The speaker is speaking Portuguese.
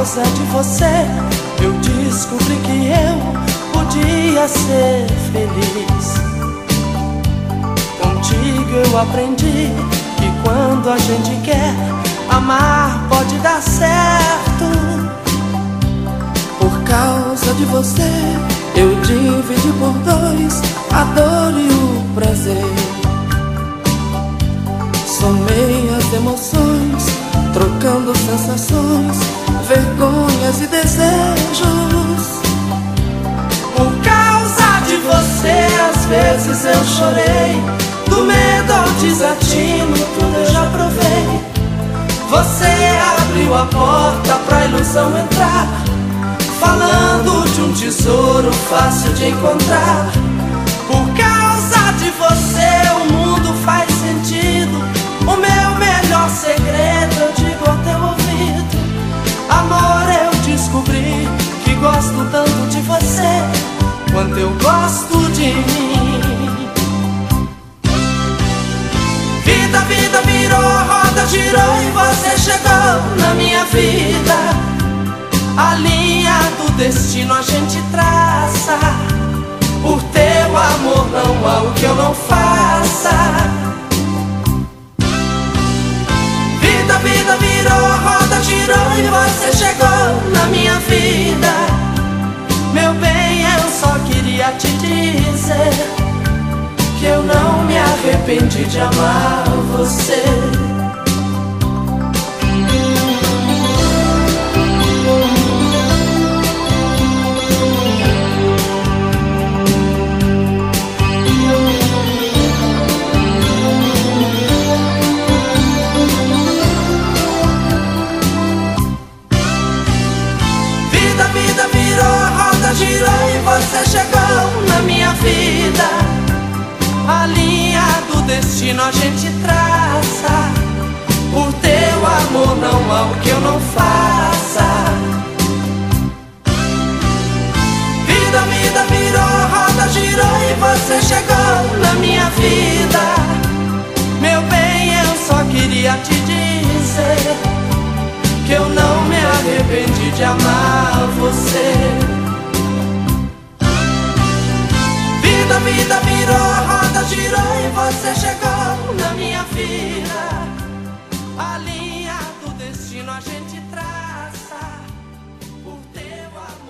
causa de você, eu descobri que eu podia ser feliz. Contigo eu aprendi que quando a gente quer amar, pode dar certo. Por causa de você, eu dividi por dois a dor e o prazer. Somei as emoções, trocando sensações, vergonhas e desejos. Por causa de você, às vezes eu chorei. Do medo ao desatino, tudo eu já provei. Você abriu a porta pra ilusão entrar. Falando de um tesouro fácil de encontrar. Por causa girou e você chegou na minha vida. A linha do destino a gente traça. Por teu amor não há o que eu não faça. Vida, vida virou, a roda girou e você chegou na minha vida. Meu bem, eu só queria te dizer que eu não me arrependi de amar você. Chegou na minha vida. A linha do destino a gente traça. Por teu amor não há o que eu não faça. Você chegou.